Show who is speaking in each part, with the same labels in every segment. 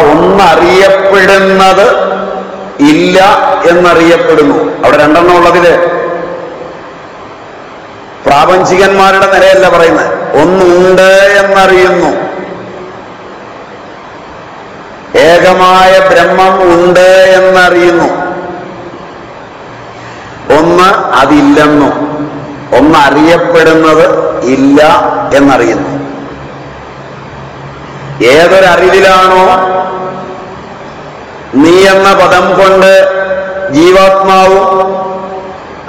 Speaker 1: ഒന്നറിയപ്പെടുന്നത് ഇല്ല എന്നറിയപ്പെടുന്നു. അവിടെ രണ്ടെണ്ണം ഉള്ളതിൽ പ്രാപഞ്ചികന്മാരുടെ നിലയല്ല പറയുന്നത്. ഒന്നുണ്ട് എന്നറിയുന്നു. ഏകമായ ബ്രഹ്മം ഉണ്ട് എന്നറിയുന്നു. ഒന്ന് അതില്ലെന്നും. ഒന്ന് അറിയപ്പെടുന്നത് ഇല്ല എന്നറിയുന്നു. ഏതൊരറിവിലാണോ നീ എന്ന പദം കൊണ്ട് ജീവാത്മാവും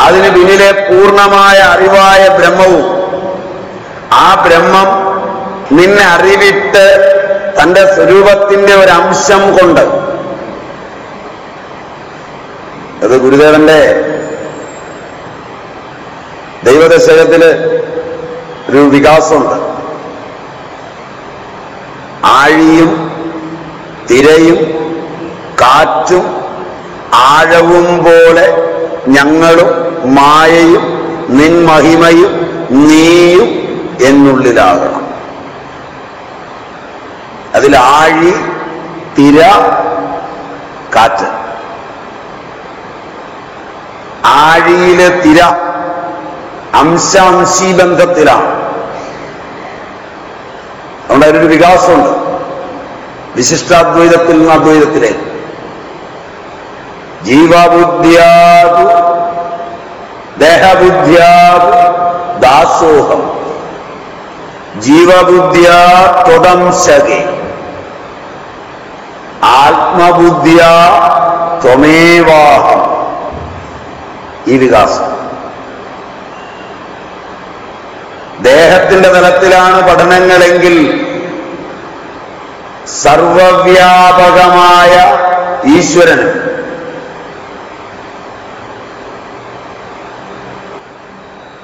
Speaker 1: അതിന് പിന്നിലെ പൂർണമായ അറിവായ ബ്രഹ്മവും ആ ബ്രഹ്മം നിന്നെ അറിവിട്ട് തന്റെ സ്വരൂപത്തിന്റെ ഒരു അംശം കൊണ്ട്. അത് ഗുരുദേവന്റെ ദൈവദശകത്തിൽ ഒരു വികാസമുണ്ട്. ആഴിയും തിരയും കാറ്റും ആഴവും പോലെ ഞങ്ങളും മായയും നിൻ മഹിമയും നീയും എന്നുള്ളിലാകണം. അതിൽ ആഴി തിര കാറ്റ്. ആഴിയിലെ തിര അംശാംശി ബന്ധത്തിലാണ് അതുകൊണ്ട് അതിനൊരു വികാസമുണ്ട്. വിശിഷ്ടാദ്വൈതത്തിൽ നിന്ന് അദ്വൈതത്തിലേക്ക് ജീവബുദ്ധ്യാതു ദേഹബുദ്ധ്യാതു ദാസോഹം. ജീവബുദ്ധ്യാ ത്വദംശകെ ആത്മബുദ്ധ്യാ ത്വമേവാഹം. ഈ വികാസം. ദേഹത്തിന്റെ തലത്തിലാണ് പഠനങ്ങളെങ്കിൽ സർവവ്യാപകമായ ഈശ്വരൻ.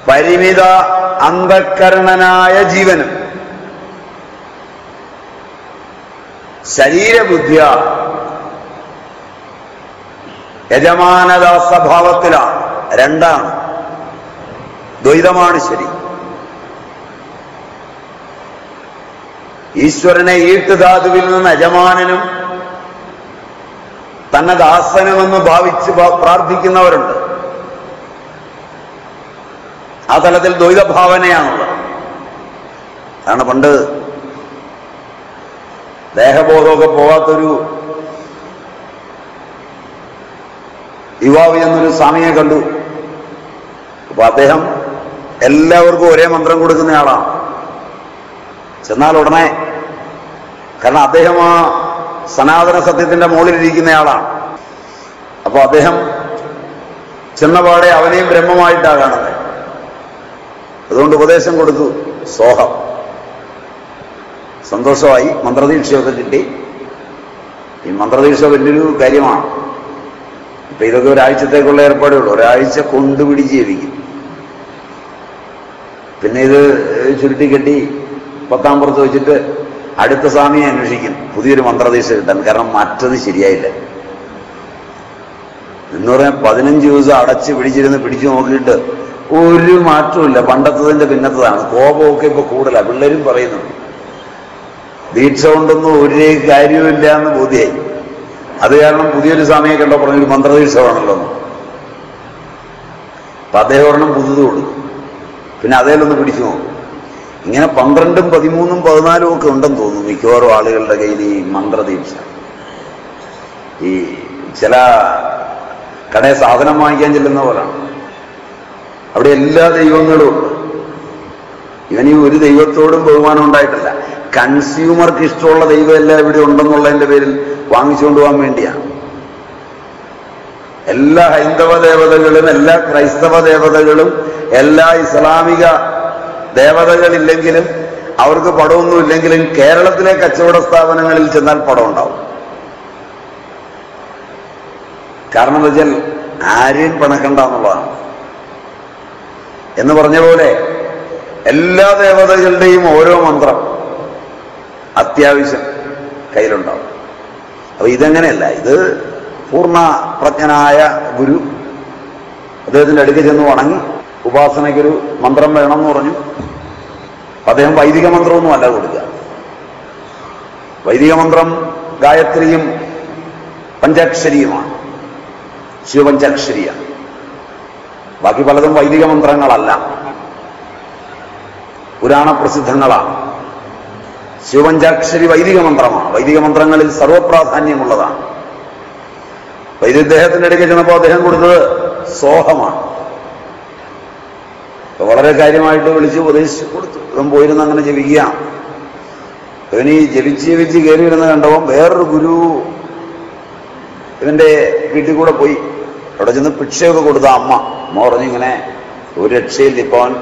Speaker 1: പരിമിത അന്ധക്കരണനായ ജീവനും. ശരീരബുദ്ധിയ യജമാനത സ്വഭാവത്തിലാണ് രണ്ടാണ്. ദ്വൈതമാണ് ശരി. ഈശ്വരനെ ഈട്ടുധാതുവിൽ നിന്ന് യജമാനനും തന്നെ ദാസനുമെന്ന് ഭാവിച്ച് പ്രാർത്ഥിക്കുന്നവരുണ്ട്. ആ തലത്തിൽ ദ്വൈതഭാവനയാണുള്ളത്. അതാണ് പണ്ട് ദേഹബോധമൊക്കെ പോകാത്തൊരു യുവാവ് എന്നൊരു സ്വാമിയെ കണ്ടു. അപ്പൊ അദ്ദേഹം എല്ലാവർക്കും ഒരേ മന്ത്രം കൊടുക്കുന്നയാളാണ് ചെന്നാൽ ഉടനെ കാരണം അദ്ദേഹം ആ സനാതന സത്യത്തിന്റെ മുകളിലിരിക്കുന്നയാളാണ്. അപ്പൊ അദ്ദേഹം ചെന്നപാടെ അവനെയും ബ്രഹ്മമായിട്ടാണ് കാണുന്നത് അതുകൊണ്ട് ഉപദേശം കൊടുത്തു സോഹം. സന്തോഷമായി മന്ത്രദീക്ഷയൊക്കെ കിട്ടി. ഈ മന്ത്രദീക്ഷ വലിയൊരു കാര്യമാണ്. ഇപ്പൊ ഇതൊക്കെ ഒരാഴ്ചത്തേക്കുള്ള ഏർപ്പാടേ ഉള്ളൂ. ഒരാഴ്ച കൊണ്ടുപിടിച്ച് ജീവിക്കും. പിന്നെ ഇത് ചുരുട്ടിക്കെട്ടി പത്താം പുറത്ത് വെച്ചിട്ട് അടുത്ത സ്വാമിയെ അന്വേഷിക്കും. പുതിയൊരു മന്ത്രദീക്ഷ കിട്ടാൻ. കാരണം മറ്റത് ശരിയായില്ല. എന്ന് പറയാൻ പതിനഞ്ച് ദിവസം അടച്ച് പിടിച്ചിരുന്ന് പിടിച്ചു നോക്കിയിട്ട് ഒരു മാറ്റമില്ല പണ്ടത്തതിന്റെ പിന്നത്തതാണ്. കോപമൊക്കെ ഇപ്പൊ കൂടുതലാണ് പിള്ളേരും പറയുന്നുണ്ട് ദീക്ഷ കൊണ്ടൊന്നും ഒരു കാര്യവുമില്ല എന്ന് ബോധ്യായി. അത് കാരണം പുതിയൊരു സ്വാമിയെ കണ്ടോ പറഞ്ഞൊരു മന്ത്രദീക്ഷ വേണമല്ലോ. അപ്പൊ അദ്ദേഹം ഒരെണ്ണം പുതുത് കൊടുക്കും പിന്നെ അതേലൊന്ന് പിടിച്ചു നോക്കും. ഇങ്ങനെ പന്ത്രണ്ടും പതിമൂന്നും പതിനാലും ഒക്കെ ഉണ്ടെന്ന് തോന്നുന്നു. മിക്കവാറും ആളുകളുടെ കയ്യിൽ ഈ മന്ത്രദീപ്സ. ഈ ചില കടയെ സാധനം വാങ്ങിക്കാൻ ചെല്ലുന്ന പോലാണ്. അവിടെ എല്ലാ ദൈവങ്ങളും ഉണ്ട്. ഇവൻ ഈ ഒരു ദൈവത്തോടും ബഹുമാനം ഉണ്ടായിട്ടില്ല. കൺസ്യൂമർക്ക് ഇഷ്ടമുള്ള ദൈവം എല്ലാം ഇവിടെ ഉണ്ടെന്നുള്ളതിന്റെ പേരിൽ വാങ്ങിച്ചുകൊണ്ട് പോകാൻ വേണ്ടിയാണ് എല്ലാ ഹൈന്ദവ ദേവതകളും എല്ലാ ക്രൈസ്തവ ദേവതകളും എല്ലാ ഇസ്ലാമിക ദേവതകളില്ലെങ്കിലും അവർക്ക് പടമൊന്നും ഇല്ലെങ്കിലും കേരളത്തിലെ കച്ചവട സ്ഥാപനങ്ങളിൽ ചെന്നാൽ പടം ഉണ്ടാവും കാരണം എന്താ വെച്ചാൽ ആരെയും പണക്കണ്ട എന്നുള്ളതാണ്. എന്ന് പറഞ്ഞ പോലെ എല്ലാ ദേവതകളുടെയും ഓരോ മന്ത്രം അത്യാവശ്യം കയ്യിലുണ്ടാവും. അപ്പൊ ഇതെങ്ങനെയല്ല. ഇത് പൂർണ പ്രജ്ഞനായ ഗുരു അദ്ദേഹത്തിന്റെ അടുക്കൽ ചെന്ന് വണങ്ങി ഉപാസനയ്ക്കൊരു മന്ത്രം വേണം എന്ന് പറഞ്ഞു. അദ്ദേഹം വൈദിക മന്ത്രമൊന്നും അല്ല കൊടുക്കുക. വൈദിക മന്ത്രം ഗായത്രിയും പഞ്ചാക്ഷരിയുമാണ്. ശിവപഞ്ചാക്ഷരിയാണ് ബാക്കി പലതും വൈദിക മന്ത്രങ്ങളല്ല. പുരാണ പ്രസിദ്ധങ്ങളാണ്. ശിവപഞ്ചാക്ഷരി വൈദിക മന്ത്രമാണ്. വൈദിക മന്ത്രങ്ങളിൽ സർവപ്രാധാന്യമുള്ളതാണ്. വൈദ്യദ്ദേഹത്തിന്റെ അടുക്കൽ ചെന്നപ്പോൾ അദ്ദേഹം കൊടുത്തത് സോഹമാണ്. അപ്പൊ വളരെ കാര്യമായിട്ട് വിളിച്ച് ഉപദേശിച്ചു കൊടുത്തു. ഇവൻ പോയിരുന്ന് അങ്ങനെ ജപിക്കുക. ഇവനീ ജപിച്ച് ജപിച്ച് കയറി വരുന്ന കണ്ടപ്പോൾ വേറൊരു ഗുരു ഇവന്റെ വീട്ടിൽ കൂടെ പോയി. അവിടെ ചെന്ന് ഭിക്ഷയൊക്കെ കൊടുത്ത അമ്മ. അമ്മ പറഞ്ഞു ഇങ്ങനെ ഒരു രക്ഷയിൽ ഇപ്പൊ അവൻ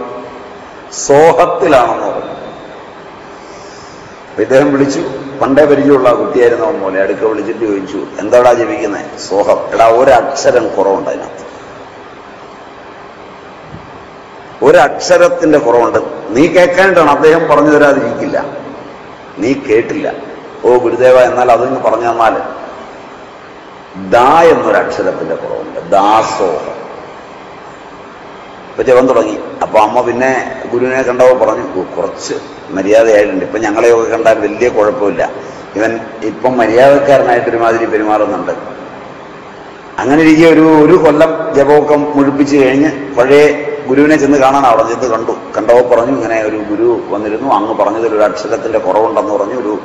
Speaker 1: സോഹത്തിലാണെന്ന് പറഞ്ഞു. ഇദ്ദേഹം വിളിച്ചു. പണ്ടേ പരിചയമുള്ള കുട്ടിയായിരുന്നു പോലെ അടുക്ക വിളിച്ചിട്ട് ചോദിച്ചു എന്താടാ ജപിക്കുന്നത് സോഹം എടാ ഒരക്ഷരം കുറവുണ്ട് അതിനകത്ത്. ഒരക്ഷരത്തിന്റെ കുറവുണ്ട്. നീ കേൾക്കാനായിട്ടാണ് അദ്ദേഹം പറഞ്ഞു തരാതിരിക്കില്ല. നീ കേട്ടില്ല. ഓ ഗുരുദേവ എന്നാൽ അതൊന്ന് പറഞ്ഞു തന്നാൽ ദാ എന്നൊരക്ഷരത്തിന്റെ കുറവുണ്ട്. ദാസോഹം. ഇപ്പൊ ജപം തുടങ്ങി. അപ്പൊ അമ്മ പിന്നെ ഗുരുവിനെ കണ്ടപ്പോൾ പറഞ്ഞു "ഓ, കുറച്ച് മര്യാദയായിട്ടുണ്ട്. ഇപ്പൊ ഞങ്ങളെയൊക്കെ കണ്ടാൽ വലിയ കുഴപ്പമില്ല. ഇവൻ ഇപ്പം മര്യാദക്കാരനായിട്ട് ഒരുമാതിരി പെരുമാറുന്നുണ്ട്. അങ്ങനെ ഇരിക്കെ ഒരു ഒരു കൊല്ലം ജപമൊക്കെ മുഴിപ്പിച്ച് കഴിഞ്ഞ് പഴയ ഗുരുവിനെ ചെന്ന് കാണാൻ അവിടെ ചെന്ന് കണ്ടു. കണ്ടപ്പോൾ പറഞ്ഞു ഇങ്ങനെ ഒരു ഗുരു വന്നിരുന്നു. അങ്ങ് പറഞ്ഞതിൽ ഒരു അക്ഷരത്തിന്റെ കുറവുണ്ടെന്ന് പറഞ്ഞു. ഒരു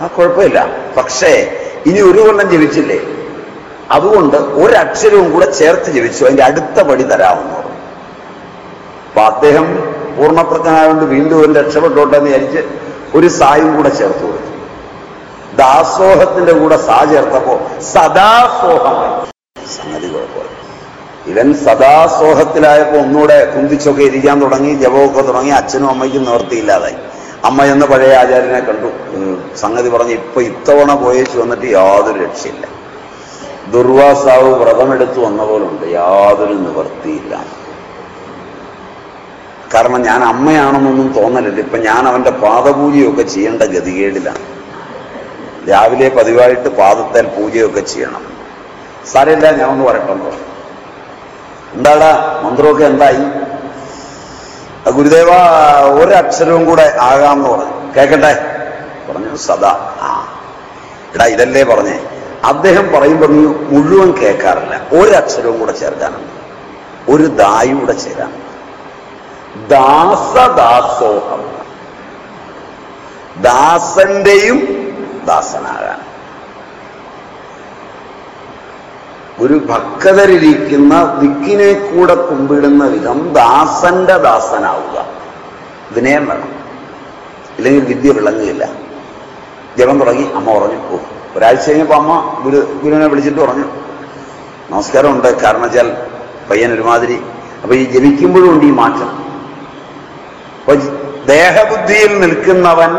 Speaker 1: ആ കുഴപ്പമില്ല. പക്ഷേ ഇനി ഒരു കൊല്ലം ജപിച്ചില്ലേ? അതുകൊണ്ട് ഒരക്ഷരവും കൂടെ ചേർത്ത് ജപിച്ചു. അതിന്റെ അടുത്ത പടി തരാമെന്ന് പറഞ്ഞു. അപ്പൊ അദ്ദേഹം പൂർണപ്രജ്ഞനായതുകൊണ്ട് വീണ്ടും ഒരു രക്ഷപ്പെട്ടോട്ടെ എന്ന് വിചാരിച്ച് ഒരു സായും കൂടെ ചേർത്ത് കൊടുത്തു. ദാസോഹത്തിന്റെ കൂടെ സാ ചേർത്തപ്പോ സദാസോഹമായി. സംഗതി കുഴപ്പമില്ല. ഇവൻ സദാസോഹത്തിലായപ്പോ ഒന്നുകൂടെ കുന്തിച്ചൊക്കെ ഇരിക്കാൻ തുടങ്ങി ജപമൊക്കെ തുടങ്ങി അച്ഛനും അമ്മയ്ക്കും നിവർത്തിയില്ലാതായി അമ്മ എന്ന പഴയ ആചാര്യനെ കണ്ടു. സംഗതി പറഞ്ഞു ഇപ്പൊ ഇത്തവണ പോയേച്ചു വന്നിട്ട് യാതൊരു രക്ഷയില്ല. ദുർവാസാവ് വ്രതമെടുത്തു വന്ന പോലുണ്ട് യാതൊരു നിവർത്തിയില്ല കാരണം ഞാൻ അമ്മയാണെന്നൊന്നും തോന്നലില്ല. ഇപ്പൊ ഞാൻ അവന്റെ പാദപൂജയൊക്കെ ചെയ്യേണ്ട ഗതികേടിലാണ്. രാവിലെ പതിവായിട്ട് പാദത്തേൽ പൂജയൊക്കെ ചെയ്യണം. സാരമില്ല ഞാൻ ഒന്ന് വരട്ടുണ്ടോ എന്താടാ? മന്ത്രമൊക്കെ എന്തായി? ഗുരുദേവ ഒരക്ഷരവും കൂടെ ആകാമെന്ന് പറഞ്ഞു. കേക്കട്ടെ? പറഞ്ഞു സദാ. ആ. എടാ ഇതല്ലേ പറഞ്ഞേ. അദ്ദേഹം പറയുമ്പോൾ നീ മുഴുവൻ കേൾക്കാറില്ല. ഒരക്ഷരവും കൂടെ ചേർക്കാനുണ്ട് ഒരു ദായൂടെ ചേരാനുണ്ട് ദാസദാസോഹം. ദാസന്റെയും ദാസനാകാൻ ഒരു ഭക്തരിരിക്കുന്ന ദിക്കിനെ കൂടെ കുമ്പിടുന്ന വിധം ദാസന്റെ ദാസനാവുക. വിനയം വേണം ഇല്ലെങ്കിൽ വിദ്യ വിളങ്ങുകയില്ല. ജപം തുടങ്ങി അമ്മ ഉറങ്ങി പോകും. ഒരാഴ്ച കഴിഞ്ഞപ്പോൾ അമ്മ ഗുരു ഗുരുവിനെ വിളിച്ചിട്ട് ഉറങ്ങി. നമസ്കാരമുണ്ട് കാരണം വെച്ചാൽ പയ്യൻ ഒരുമാതിരി. അപ്പൊ ഈ ജപിക്കുമ്പോഴും ഉണ്ട് ഈ മാറ്റം. അപ്പൊ ദേഹബുദ്ധിയിൽ നിൽക്കുന്നവൻ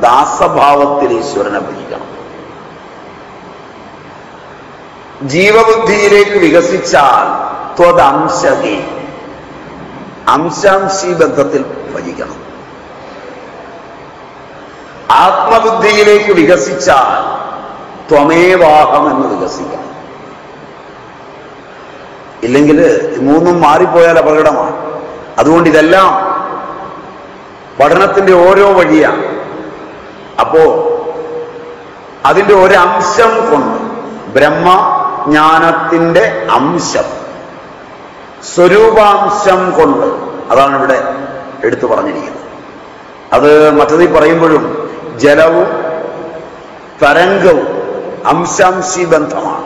Speaker 1: ദാസഭാവത്തിൽ ഈശ്വരനെ ഭജിക്കണം. ജീവബുദ്ധിയിലേക്ക് വികസിച്ചാൽ ത്വദംശകി അംശാംശി ബന്ധത്തിൽ ഭജിക്കണം. ആത്മബുദ്ധിയിലേക്ക് വികസിച്ചാൽ ത്വമേവാഹം എന്ന് വികസിക്കണം ഇല്ലെങ്കിൽ മൂന്നും മാറിപ്പോയാൽ അപകടമാണ്. അതുകൊണ്ട് ഇതെല്ലാം പഠനത്തിന്റെ ഓരോ വഴിയാണ്. അപ്പോ അതിന്റെ ഒരംശം കൊണ്ട് ബ്രഹ്മജ്ഞാനത്തിന്റെ അംശം. സ്വരൂപാംശം കൊണ്ട് അതാണ് ഇവിടെ എടുത്തു പറഞ്ഞിരിക്കുന്നത്. അത് മറ്റതിൽ പറയുമ്പോഴും ജലവും തരംഗവും അംശാംശി ബന്ധമാണ്.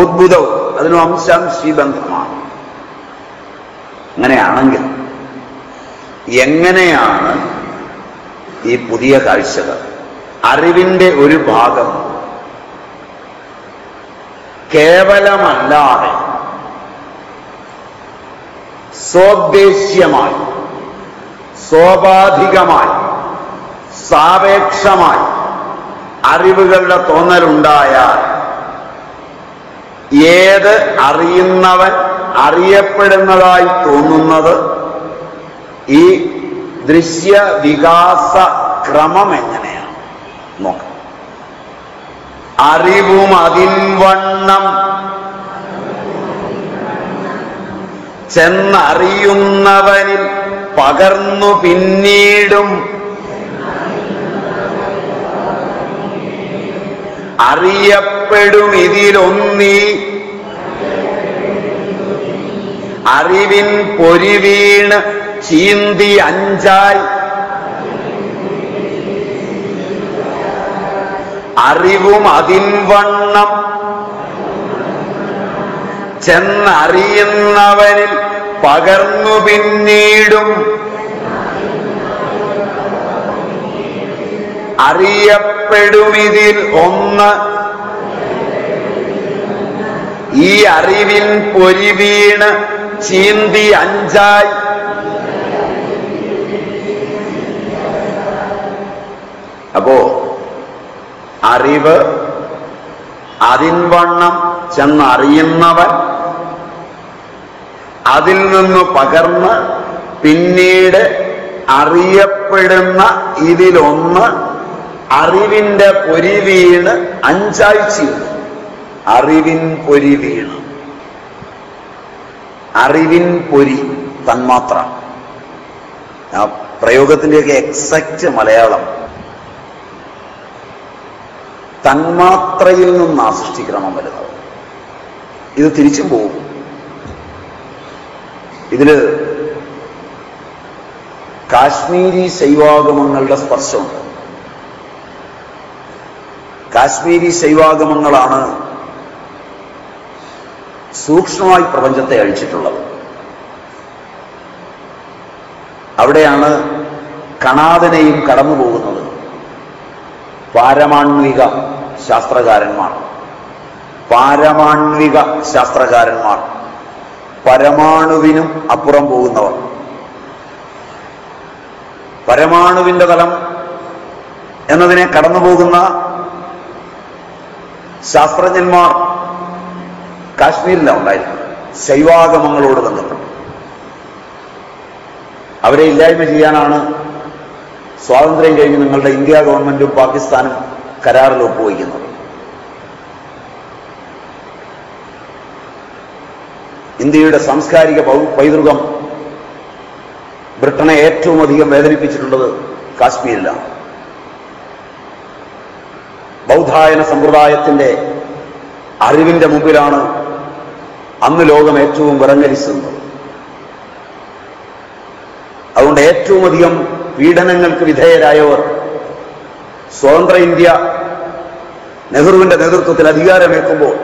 Speaker 1: ഉദ്ഭുതവും അതിനും അംശാംശി ബന്ധമാണ്. അങ്ങനെയാണെങ്കിൽ എങ്ങനെയാണ് ഈ പുതിയ കാഴ്ചകൾ? അറിവിന്റെ ഒരു ഭാഗം കേവലമല്ലാതെ സ്വദ്ദേശ്യമായി സ്വാഭാവികമായി സാപേക്ഷമായി അറിവുകളുടെ തോന്നലുണ്ടായാൽ ഏത് അറിയുന്നവൻ അറിയപ്പെടുന്നതായി തോന്നുന്നത് ഈ ദൃശ്യ വികാസ ക്രമം എങ്ങനെയാണ്? നോക്കാം. അറിവും അതിൻവണ്ണം ചെന്നറിയുന്നവനിൽ പകർന്നു പിന്നീടും. അറിയപ്പെടും ഇതിലൊന്നീ അറിവിൻ പൊരിവീണ് ചീന്തി അഞ്ചായി അറിവും അതിൻവണ്ണം ചെന്നറിയുന്നവനിൽ പകർന്നു പിന്നീടും. അറിയപ്പെടുമിതിൽ ഒന്ന്. ഈ അറിവിൻ പൊരിവീണ് ചീന്തി അഞ്ചായി. അപ്പോ അറിവ് അതിൻവണ്ണം ചെന്നറിയുന്നവൻ അതിൽ നിന്ന് പകർന്ന് പിന്നീട് അറിയപ്പെടുന്ന ഇതിലൊന്ന് അറിവിന്റെ പൊരി വീണ് അഞ്ചാഴ്ച അറിവിൻ പൊരി വീണ്. അറിവിൻ പൊരി തന്മാത്ര. പ്രയോഗത്തിന്റെയൊക്കെ എക്സാക്റ്റ് മലയാളം. തന്മാത്രയിൽ നിന്നാ സൃഷ്ടിക്രമം വരുന്നത്. ഇത് തിരിച്ചും പോകും. ഇതിൽ കാശ്മീരി ശൈവാഗമങ്ങളുടെ സ്പർശമുണ്ട്. കാശ്മീരി ശൈവാഗമങ്ങളാണ് സൂക്ഷ്മമായി പ്രപഞ്ചത്തെ അഴിച്ചിട്ടുള്ളത്. അവിടെയാണ് കണാദനെയും കടന്നു പോകുന്നത് പാരമാണ്വിക ശാസ്ത്രകാരന്മാർ. പാരമാണ്വിക ശാസ്ത്രകാരന്മാർ. പരമാണുവിനും അപ്പുറം പോകുന്നവർ. പരമാണുവിന്റെ തലം എന്നതിനെ കടന്നു പോകുന്ന ശാസ്ത്രജ്ഞന്മാർ കാശ്മീരിലാണ് ഉണ്ടായിരുന്നത്. ശൈവാഗമങ്ങളോട് ബന്ധപ്പെട്ട്. അവരെ ഇല്ലായ്മ ചെയ്യാനാണ് സ്വാതന്ത്ര്യം കഴിഞ്ഞ് നിങ്ങളുടെ ഇന്ത്യ ഗവൺമെന്റും പാകിസ്ഥാനും കരാറിൽ ഒപ്പുവയ്ക്കുന്നത് ഇന്ത്യയുടെ സാംസ്കാരിക പൈതൃകം ബ്രിട്ടനെ ഏറ്റവും അധികം വേദനിപ്പിച്ചിട്ടുള്ളത് കാശ്മീരിലാണ്. ബൗദ്ധായന സമ്പ്രദായത്തിന്റെ അറിവിന്റെ മുമ്പിലാണ് അന്ന് ലോകം ഏറ്റവും വിറങ്ങരിച്ചത് അതുകൊണ്ട് ഏറ്റവും അധികം പീഡനങ്ങൾക്ക് വിധേയരായവർ സ്വതന്ത്ര ഇന്ത്യ നെഹ്റുവിന്റെ നേതൃത്വത്തിൽ അധികാരമേൽക്കുമ്പോൾ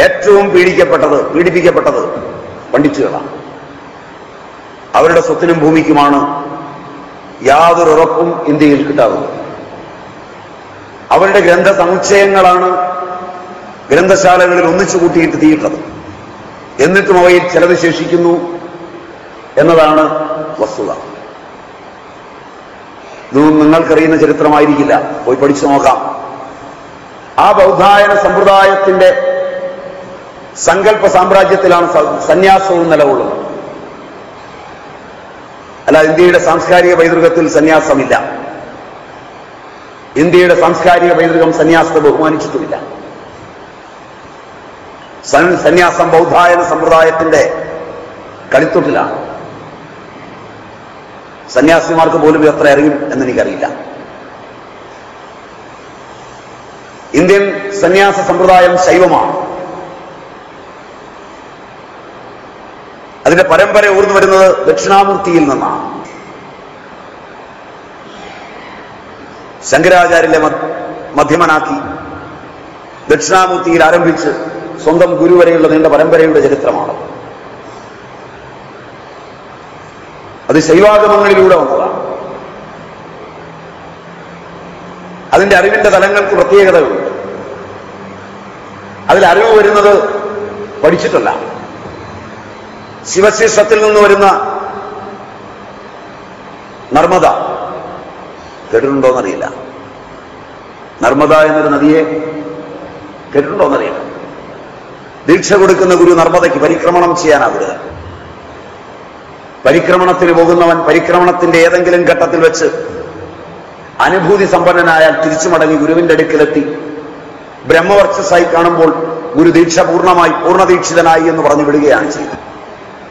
Speaker 1: ഏറ്റവും പീഡിക്കപ്പെട്ടത് പീഡിപ്പിക്കപ്പെട്ടത് പണ്ഡിറ്റുകളാണ്. അവരുടെ സ്വത്തിനും ഭൂമിക്കുമാണ് യാതൊരു ഉറപ്പും ഇന്ത്യയിൽ കിട്ടാറുള്ളത്. അവരുടെ ഗ്രന്ഥ സമുച്ചയങ്ങളാണ് ഗ്രന്ഥശാലകളിൽ ഒന്നിച്ചു കൂട്ടിയിട്ട് തീയിട്ടത്. എന്നിട്ടും അവയിൽ ചിലത് ശേഷിക്കുന്നു എന്നതാണ് വസ്തുത. ഇതൊന്നും നിങ്ങൾക്കറിയുന്ന ചരിത്രമായിരിക്കില്ല. പോയി പഠിച്ചു നോക്കാം. ആ ബൗദ്ധായന സമ്പ്രദായത്തിന്റെ സങ്കല്പ സാമ്രാജ്യത്തിലാണ് സന്യാസവും നിലകൊള്ളുന്നത്. അല്ല ഇന്ത്യയുടെ സാംസ്കാരിക പൈതൃകത്തിൽ സന്യാസമില്ല. ഇന്ത്യയുടെ സാംസ്കാരിക പൈതൃകം സന്യാസത്തെ ബഹുമാനിച്ചിട്ടുമില്ല. സന്യാസം ബൗദ്ധായന സമ്പ്രദായത്തിന്റെ കളിത്തൊട്ടിലാണ്. സന്യാസിമാർക്ക് പോലും എത്ര അറിയും എന്നെനിക്കറിയില്ല. ഇന്ത്യൻ സന്യാസ സമ്പ്രദായം ശൈവമാണ്. അതിന്റെ പരമ്പര ഊർന്നു വരുന്നത് ദക്ഷിണാമൂർത്തിയിൽ നിന്നാണ്. ശങ്കരാചാര്യരെ മ- മധ്യമനാക്കി ദക്ഷിണാമൂർത്തിയിൽ ആരംഭിച്ച് സ്വന്തം ഗുരുവരെയുള്ള നീണ്ട പരമ്പരയുടെ ചരിത്രമാണ്. അത് ശൈവാഗമങ്ങളിലൂടെ വന്നതാണ്. അതിന്റെ അറിവിന്റെ തലങ്ങൾക്ക് പ്രത്യേകതകളുണ്ട് അതിൽ അറിവ് വരുന്നത് പഠിച്ചിട്ടല്ല. ശിവശിഷ്ടത്തിൽ നിന്ന് വരുന്ന നർമ്മദ കേട്ടിട്ടുണ്ടോന്നറിയില്ല. നർമ്മദ എന്നൊരു നദിയെ കേട്ടിട്ടുണ്ടോന്നറിയില്ല. ദീക്ഷ കൊടുക്കുന്ന ഗുരു നർമ്മദയ്ക്ക് പരിക്രമണം ചെയ്യാനാകരുത് പരിക്രമണത്തിന് പോകുന്നവൻ പരിക്രമണത്തിന്റെ ഏതെങ്കിലും ഘട്ടത്തിൽ വെച്ച് അനുഭൂതി സമ്പന്നനായാൽ തിരിച്ചു മടങ്ങി ഗുരുവിന്റെ അടുക്കലെത്തി ബ്രഹ്മവർച്ചസായി കാണുമ്പോൾ ഗുരുദീക്ഷ പൂർണമായി പൂർണദീക്ഷിതനായി എന്ന് പറഞ്ഞു വിടുകയാണ് ചെയ്യുന്നത്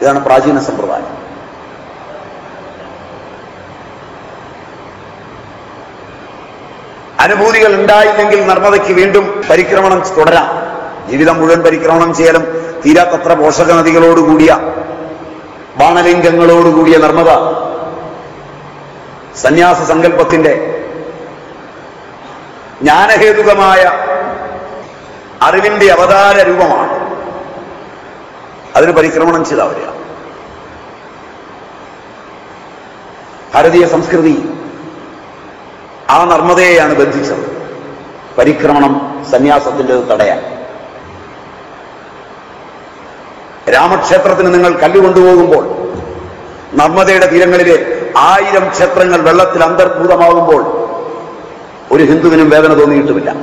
Speaker 1: ഇതാണ് പ്രാചീന സമ്പ്രദായം. അനുഭൂതികൾ ഉണ്ടായില്ലെങ്കിൽ നർമ്മദയ്ക്ക് വീണ്ടും പരിക്രമണം തുടരാം. ജീവിതം മുഴുവൻ പരിക്രമണം ചെയ്യലും തീരാത്തത്ര പോഷക നദികളോടുകൂടിയ ബാണലിംഗങ്ങളോടുകൂടിയ നർമ്മദ സന്യാസ സങ്കല്പത്തിന്റെ ജ്ഞാനഹേതുകമായ അറിവിന്റെ അവതാര രൂപമാണ്. അതിന് പരിക്രമണം ചെയ്താ വരിക ഭാരതീയ സംസ്കൃതി ആ നർമ്മദയെയാണ് ബന്ധിച്ചത്. പരിക്രമണം സന്യാസത്തിന്റെ തടയാൻ. രാമക്ഷേത്രത്തിന് നിങ്ങൾ കല്ലുകൊണ്ടുപോകുമ്പോൾ നർമ്മദയുടെ തീരങ്ങളിലെ ആയിരം ക്ഷേത്രങ്ങൾ വെള്ളത്തിൽ അന്തർഭൂതമാകുമ്പോൾ ഒരു ഹിന്ദുവിനും വേദന തോന്നിയിട്ടുമില്ല.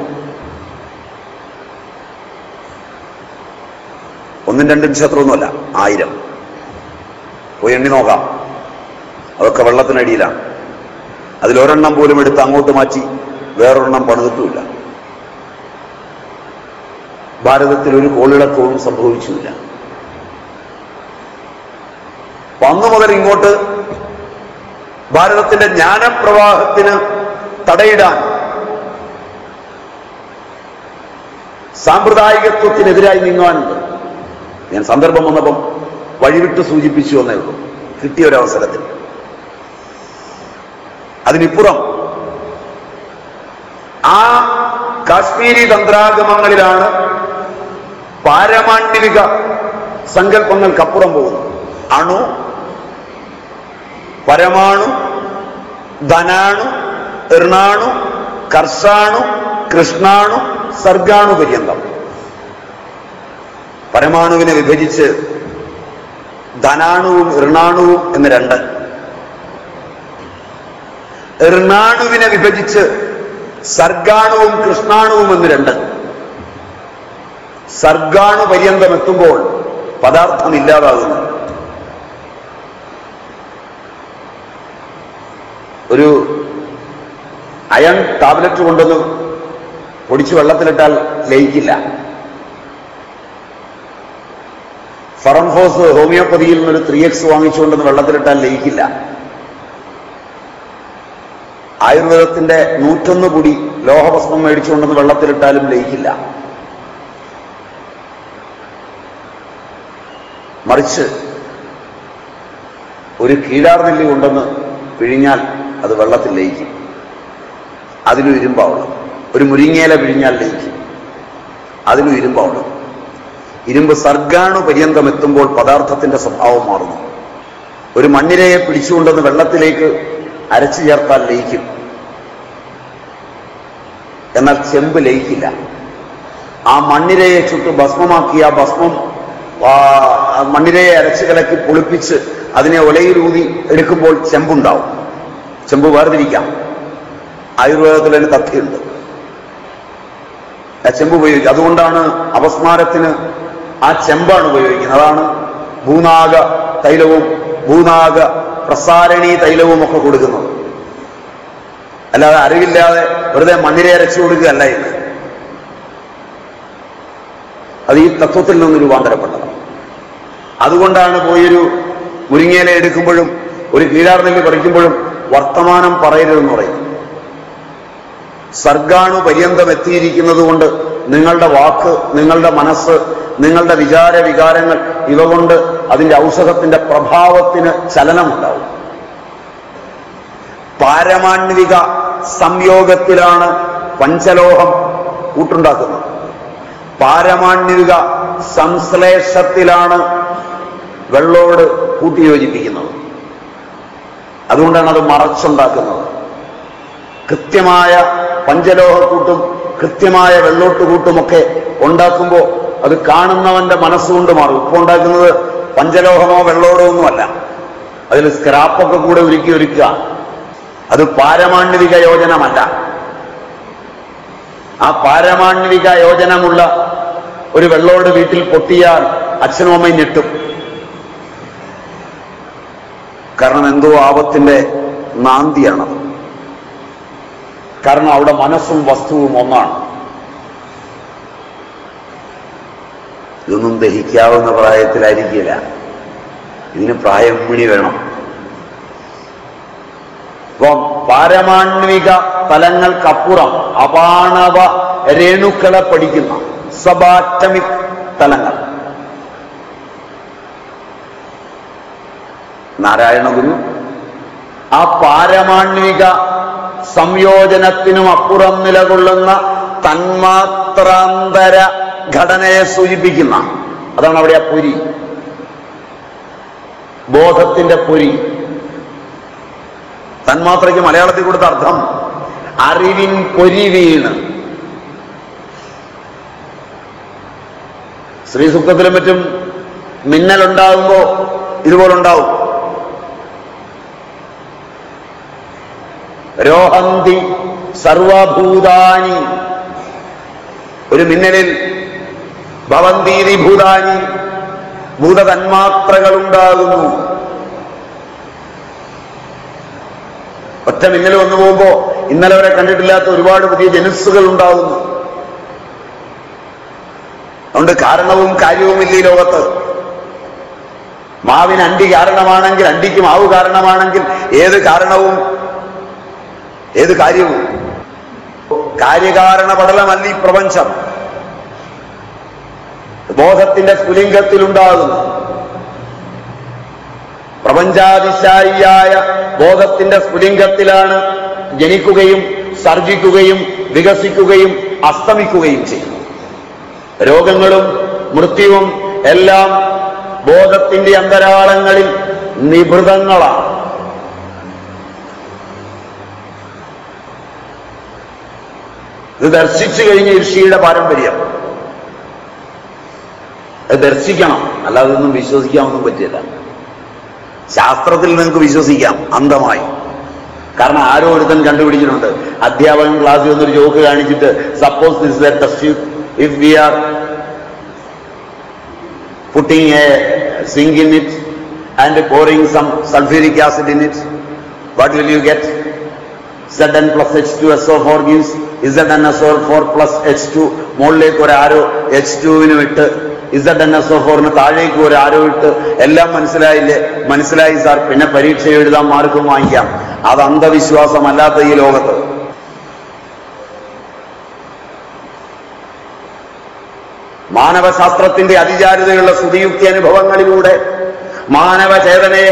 Speaker 1: ഒന്നും രണ്ടും ക്ഷേത്രമൊന്നുമല്ല ആയിരം. പോയി എണ്ണി നോക്കാം. അതൊക്കെ വെള്ളത്തിനടിയിലാണ് അതിലൊരെണ്ണം പോലും എടുത്ത് അങ്ങോട്ട് മാറ്റി വേറൊരെണ്ണം പണിതിട്ടുമില്ല. ഭാരതത്തിൽ ഒരു കോളിളക്കവും സംഭവിച്ചുമില്ല അന്നു അന്ന് മുതൽ ഇങ്ങോട്ട് ഭാരതത്തിന്റെ ജ്ഞാനപ്രവാഹത്തിന് തടയിടാൻ സാമ്പ്രദായികത്വത്തിനെതിരായി നീങ്ങാനുണ്ട്. ഞാൻ സന്ദർഭം വന്നപ്പം വഴിവിട്ട് സൂചിപ്പിച്ചു എന്നേ ഉള്ളൂ. കിട്ടിയ ഒരു അവസരത്തിൽ അതിനിപ്പുറം ആ കാശ്മീരി തന്ത്രാഗമങ്ങളിലാണ് പാരമാണ്ഡിക സങ്കല്പങ്ങൾക്കപ്പുറം പോകുന്നത്. അണു പരമാണു ധനാണു എർണാണു കർഷാണു കൃഷ്ണാണു സർഗാണു പര്യന്തം. പരമാണുവിനെ വിഭജിച്ച് ധനാണുവും ഋണാണുവും എന്ന് രണ്ട്. ഋണാണുവിനെ വിഭജിച്ച് സർഗാണുവും കൃഷ്ണാണുവും എന്ന് രണ്ട്. സർഗാണു പര്യന്തം എത്തുമ്പോൾ പദാർത്ഥം ഇല്ലാതാകുന്നു. ഒരു അയൺ ടാബ്ലറ്റ് കൊണ്ടൊന്ന് പൊടിച്ച് വെള്ളത്തിലിട്ടാൽ ലയിക്കില്ല. ഫറംഫോസ് ഹോമിയോപ്പതിയിൽ നിന്നൊരു ത്രീ എക്സ് വാങ്ങിച്ചുകൊണ്ടെന്ന് വെള്ളത്തിലിട്ടാൽ ലയിക്കില്ല. ആയുർവേദത്തിന്റെ നൂറ്റൊന്ന് പൊടി ലോഹഭസ്മം മേടിച്ചുകൊണ്ടെന്ന് വെള്ളത്തിലിട്ടാലും ലയിക്കില്ല. മറിച്ച് ഒരു കീഴാർനെല്ലി കൊണ്ടെന്ന് പിഴിഞ്ഞാൽ അത് വെള്ളത്തിൽ ലയിക്കും. അതിലും ഇരുമ്പാവുള്ളത് ഒരു മുരിങ്ങയില പിഴിഞ്ഞാൽ ലയിക്കും. അതിലും ഇരുമ്പാവുള്ളത് ഇരുമ്പ് സർഗാണു പര്യന്തം എത്തുമ്പോൾ പദാർത്ഥത്തിന്റെ സ്വഭാവം മാറുന്നു. ഒരു മണ്ണിരയെ പിടിച്ചുകൊണ്ടെന്ന് വെള്ളത്തിലേക്ക് അരച്ചു ചേർത്താൽ ലയിക്കും. എന്നാൽ ചെമ്പ് ലയിക്കില്ല. ആ മണ്ണിരയെ ചുട്ട് ഭസ്മമാക്കി ആ ഭസ്മം മണ്ണിരയെ അരച്ചു കലക്കി പൊളിപ്പിച്ച് അതിനെ ഒലയിലൂതി എടുക്കുമ്പോൾ ചെമ്പുണ്ടാവും. ചെമ്പ് വേർതിരിക്കാം. ആയുർവേദത്തിൽ അതിന് തഥ്യമുണ്ട് ചെമ്പ് ഉപയോഗിക്കും. അതുകൊണ്ടാണ് അപസ്മാരത്തിന് ആ ചെമ്പാണ് ഉപയോഗിക്കുന്നത്. അതാണ് ഭൂനാഗ തൈലവും ഭൂനാഗ പ്രസാരണി തൈലവും ഒക്കെ കൊടുക്കുന്നത്. അല്ലാതെ അറിവില്ലാതെ വെറുതെ മണ്ണിരെ അരച്ചു കൊടുക്കുകയല്ല ഇത് അത് ഈ തത്വത്തിൽ നിന്ന് രൂപാന്തരപ്പെട്ടത്. അതുകൊണ്ടാണ് പോയൊരു മുരിങ്ങയില എടുക്കുമ്പോഴും ഒരു കീഴാർനെല്ലി പറിക്കുമ്പോഴും വർത്തമാനം പറയരുതെന്ന് പറയും സർഗാണു പര്യന്തം എത്തിയിരിക്കുന്നത് കൊണ്ട് നിങ്ങളുടെ വാക്ക് നിങ്ങളുടെ മനസ്സ് നിങ്ങളുടെ വിചാര വികാരങ്ങൾ ഇവ കൊണ്ട് അതിന്റെ ഔഷധത്തിന്റെ പ്രഭാവത്തിന് ചലനമുണ്ടാവും. പാരമാണ്വിക സംയോഗത്തിലാണ് പഞ്ചലോഹം കൂട്ടുണ്ടാക്കുന്നത്. പാരമാണ്വിക സംശ്ലേഷത്തിലാണ് വെള്ളോട് കൂട്ടിയോജിപ്പിക്കുന്നത്. അതുകൊണ്ടാണ് അത് മറച്ചുണ്ടാക്കുന്നത്. കൃത്യമായ പഞ്ചലോഹക്കൂട്ടും കൃത്യമായ വെള്ളോട്ടുകൂട്ടുമൊക്കെ ഉണ്ടാക്കുമ്പോൾ അത് കാണുന്നവന്റെ മനസ്സുകൊണ്ട് മാറും. ഇപ്പൊ ഉണ്ടാക്കുന്നത് പഞ്ചലോഹമോ വെള്ളോടോ ഒന്നുമല്ല. അതിൽ സ്ക്രാപ്പൊക്കെ കൂടെ ഒരുക്കി ഒരുക്കുക. അത് പാരമാണ്വിക യോജനമല്ല. ആ പാരമാണ്വിക യോജനമുള്ള ഒരു വെള്ളോട് വീട്ടിൽ പൊട്ടിയാൽ അച്ഛനും അമ്മയും ഞെട്ടും. കാരണം എന്തോ ആപത്തിന്റെ നാന്തിയാണത്. കാരണം അവിടെ മനസ്സും വസ്തുവും ഒന്നാണ്. ഇതൊന്നും ദഹിക്കാവുന്ന പ്രായത്തിലായിരിക്കില്ല. ഇതിന് പ്രായം വിളി വേണം. അപ്പം പാരമാണ്വിക തലങ്ങൾക്കപ്പുറം അപാണവ രേണുക്കളെ പഠിക്കുന്ന സബാറ്റമിക് തലങ്ങൾ. നാരായണ ഗുരു ആ പാരമാണ്വിക സംയോജനത്തിനും അപ്പുറം നിലകൊള്ളുന്ന തന്മാത്രാന്തര ഘടനയെ സൂചിപ്പിക്കുന്ന അതാണ് അവിടെ ആ പുരി. ബോധത്തിന്റെ പുരി. തന്മാത്രയ്ക്ക് മലയാളത്തിൽ കൊടുത്ത അർത്ഥം അറിവിൻ പൊരി വീണ്. ശ്രീസുക്തത്തിലും മറ്റും മിന്നലുണ്ടാകുമ്പോ ഇതുപോലുണ്ടാവും. രോഹന്തി സർവഭൂതാനി. ഒരു മിന്നലിൽ ഭവന്തീതി ഭൂതാനി. ഭൂതതന്മാത്രകളുണ്ടാകുന്നു. ഒറ്റ മിന്നൽ വന്നു പോകുമ്പോ ഇന്നലെ വരെ കണ്ടിട്ടില്ലാത്ത ഒരുപാട് പുതിയ ജനുസുകൾ ഉണ്ടാകുന്നു അതുകൊണ്ട് കാരണവും കാര്യവുമില്ല ഈ ലോകത്ത്. മാവിന് അണ്ടി കാരണമാണെങ്കിൽ അണ്ടിക്ക് മാവ് കാരണമാണെങ്കിൽ ഏത് കാരണവും ഏത് കാര്യവും? കാര്യകാരണ പടലമല്ല ഈ പ്രപഞ്ചം. ബോധത്തിന്റെ സ്ഫുലിംഗത്തിലുണ്ടാകുന്നു പ്രപഞ്ചാതിശായിയായ ബോധത്തിന്റെ സ്ഫുലിംഗത്തിലാണ് ജനിക്കുകയും സർജിക്കുകയും വികസിക്കുകയും അസ്തമിക്കുകയും ചെയ്യുന്നു രോഗങ്ങളും മൃത്യുവും എല്ലാം ബോധത്തിന്റെ അന്തരാളങ്ങളിൽ നിഭൃതങ്ങളാണ്. ഇത് ദർശിച്ചു കഴിഞ്ഞ ഋഷിയുടെ പാരമ്പര്യം. അത് ദർശിക്കണം. അല്ലാതെ ഒന്നും വിശ്വസിക്കാമൊന്നും പറ്റില്ല. ശാസ്ത്രത്തിൽ നിങ്ങൾക്ക് വിശ്വസിക്കാം അന്ധമായി. കാരണം ആരോ ഒരുത്തൻ കണ്ടുപിടിച്ചിട്ടുണ്ട്. അധ്യാപകൻ ക്ലാസ്സിൽ വന്നൊരു ജോക്ക് കാണിച്ചിട്ട് suppose this the test if we are putting a zinc in it and pouring some sulphuric acid in it what will you get Zn plus H2SO4 gives ZnSO4 plus H2 മുകളിലേക്ക് ഒരു ആരോ H ടുവിനും ഇട്ട് ZnSO4ന് താഴേക്ക് ഒരു ആരോ ഇട്ട് എല്ലാം മനസ്സിലായില്ലേ? മനസ്സിലായി സാർ പിന്നെ പരീക്ഷ എഴുതാൻ മാർക്കും വാങ്ങിക്കാം. അത് അന്ധവിശ്വാസമല്ലാത്ത ഈ ലോകത്ത്. മാനവശാസ്ത്രത്തിന്റെ അതിചാരിതയുള്ള സ്തുതിയുക്തി അനുഭവങ്ങളിലൂടെ മാനവചേതനയെ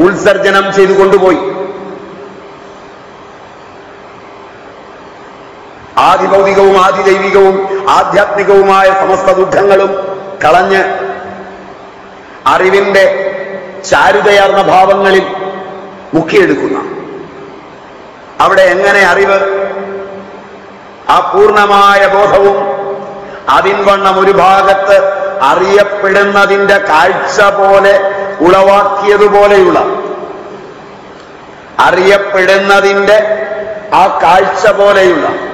Speaker 1: ഉത്സർജനം ചെയ്തു കൊണ്ടുപോയി ആദിഭൗതികവും ആദിദൈവികവും ആധ്യാത്മികവുമായ സമസ്ത ദുഃഖങ്ങളും കളഞ്ഞ് അറിവിന്റെ ചാരുതയാർന്ന ഭാവങ്ങളിൽ മുക്കിയെടുക്കുന്ന. അവിടെ എങ്ങനെ അറിവ്? ആ പൂർണമായ ബോധവും അതിൻവണ്ണം ഒരു ഭാഗത്ത് അറിയപ്പെടുന്നതിന്റെ കാഴ്ച പോലെ ഉളവാക്കിയതുപോലെയുള്ള അറിയപ്പെടുന്നതിന്റെ ആ കാഴ്ച പോലെയുള്ള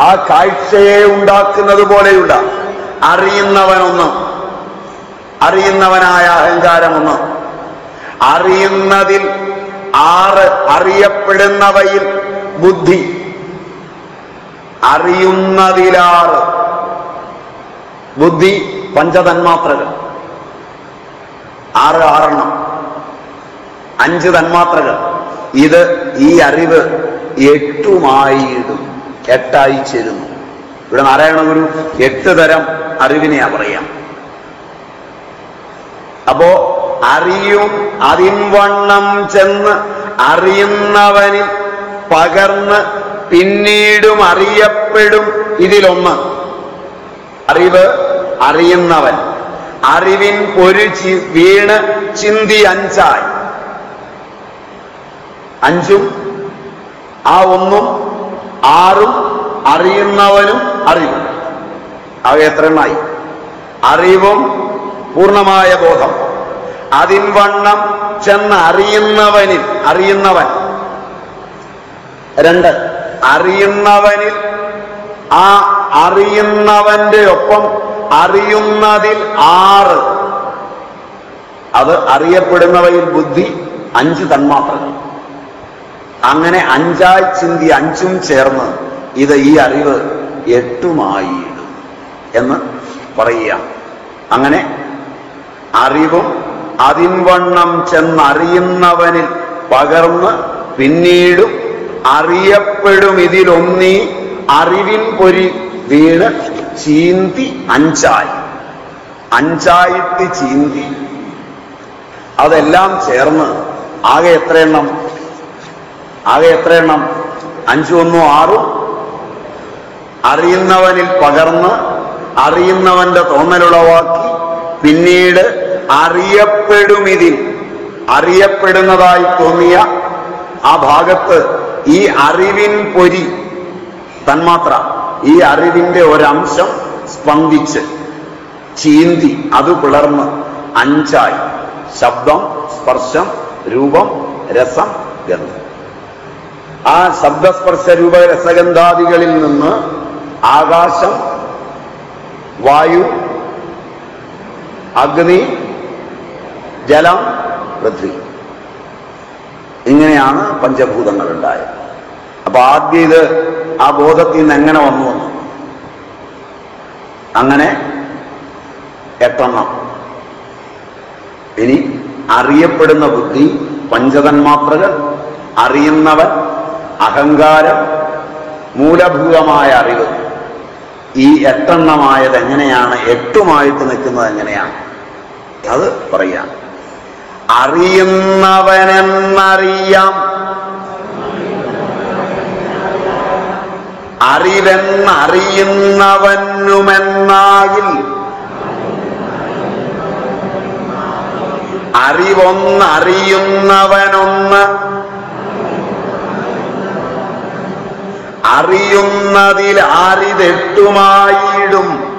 Speaker 1: ആ കാഴ്ചയെ ഉണ്ടാക്കുന്നത് പോലെയുള്ള അറിയുന്നവനൊന്ന് അറിയുന്നവനായ അഹങ്കാരമൊന്ന് അറിയുന്നതിൽ ആറ് അറിയപ്പെടുന്നവയിൽ ബുദ്ധി അറിയുന്നതിലാറ് ബുദ്ധി പഞ്ചതന്മാത്രകൾ. ആറ് ആറെണ്ണം. അഞ്ച് തന്മാത്രകൾ. ഇത് ഈ അറിവ് എട്ടുമായിടും. എട്ടായി ചേരുന്നു. ഇവിടെ നാരായണ ഗുരു എട്ട് തരം അറിവിനെയാ പറയാം. അപ്പോ അറിയും അതിൻവണ്ണം ചെന്ന് അറിയുന്നവനിൽ പകർന്ന് പിന്നീടും അറിയപ്പെടും ഇതിലൊന്ന്. അറിവ് അറിയുന്നവൻ. അറിവിൻ ഒരു വീണ് ചിന്തി അഞ്ചായി. അഞ്ചും ആ ഒന്നും ആറും അറിയുന്നവനും അറിവും അവ എത്ര എണ്ണായി? അറിവും പൂർണമായ ബോധം. അതിൻവണ്ണം ചെന്ന് അറിയുന്നവനിൽ അറിയുന്നവൻ. രണ്ട് അറിയുന്നവനിൽ ആ അറിയുന്നവന്റെ ഒപ്പം അറിയുന്നതിൽ ആറ്. അത് അറിയപ്പെടുന്നവയിൽ ബുദ്ധി അഞ്ച് തന്മാത്രകൾ. അങ്ങനെ അഞ്ചായി ചിന്തി അഞ്ചും ചേർന്ന് ഇത് ഈ അറിവ് എട്ടുമായി എന്ന് പറയുക. അങ്ങനെ അറിവും അതിൻവണ്ണം ചെന്നറിയുന്നവനിൽ പകർന്ന് പിന്നീടും അറിയപ്പെടും ഇതിലൊന്നി അറിവിൻ പൊരി വീണ് ചീന്തി അഞ്ചായി. അഞ്ചായിട്ട് ചീന്തി. അതെല്ലാം ചേർന്ന് ആകെ എത്രയെണ്ണം? ആകെ എത്ര എണ്ണം അഞ്ചും ഒന്നും ആറും. അറിയുന്നവനിൽ പകർന്ന് അറിയുന്നവന്റെ തോന്നലുളവാക്കി പിന്നീട് അറിയപ്പെടുമിതിൽ. അറിയപ്പെടുന്നതായി തോന്നിയ ആ ഭാഗത്ത് ഈ അറിവിൻ പൊരി തന്മാത്ര ഈ അറിവിന്റെ ഒരംശം സ്പന്ദിച്ച് ചീന്തി അത് പിളർന്ന് അഞ്ചായി. ശബ്ദം സ്പർശം രൂപം രസം ഗന്ധം. ആ ശബ്ദസ്പർശ രൂപ രസഗന്ധാദികളിൽ നിന്ന് ആകാശം വായു അഗ്നി ജലം പൃഥ്വി. ഇങ്ങനെയാണ് പഞ്ചഭൂതങ്ങൾ ഉണ്ടായത് അപ്പൊ ആദ്യം ഇത് ആ ബോധത്തിൽ നിന്ന് എങ്ങനെ വന്നു വന്നു അങ്ങനെ എട്ടെണ്ണം. ഇനി അറിയപ്പെടുന്ന ബുദ്ധി പഞ്ചതന്മാത്രകൾ അറിയുന്നവൻ അഹങ്കാരം മൂലഭൂതമായ അറിവ്. ഈ എട്ടെണ്ണമായത് എങ്ങനെയാണ്? എട്ടുമായിട്ട് നിൽക്കുന്നത് എങ്ങനെയാണ്? അത് പറയാം. അറിയുന്നവനെന്നറിയാം. അറിവെന്നറിയുന്നവനുമെന്നാകിൽ അറിവൊന്നറിയുന്നവനൊന്ന് അറിയുന്നതിൽ അറിതെട്ടുമായിടും